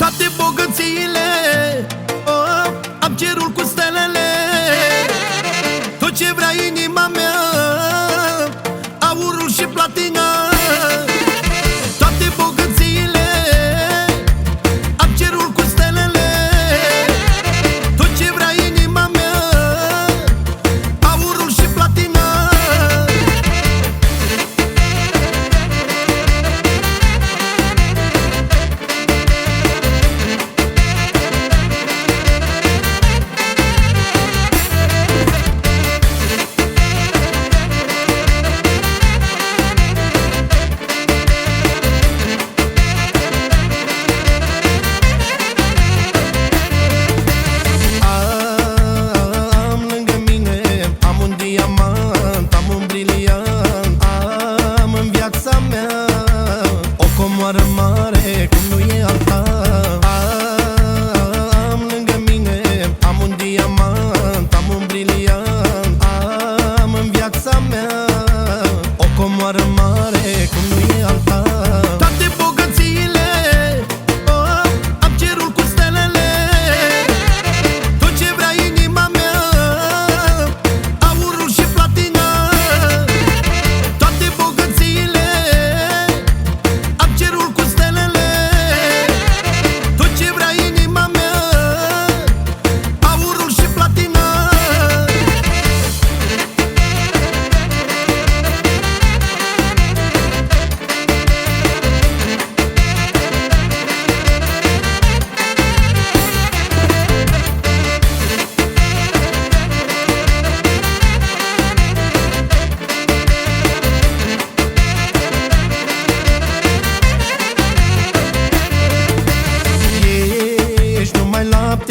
Toate bogățiile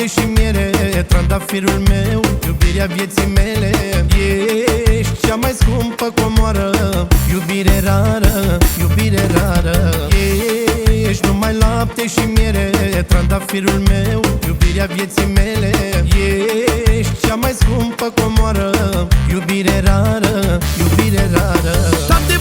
și miere Trandafirul meu, iubirea vieții mele. Ești cea mai scumpă comoară Iubire rară, iubire rară. Ești numai lapte și miere Trandafirul meu, iubirea vieții mele. Ești cea mai scumpă comoară Iubire rară, iubire rară. Toate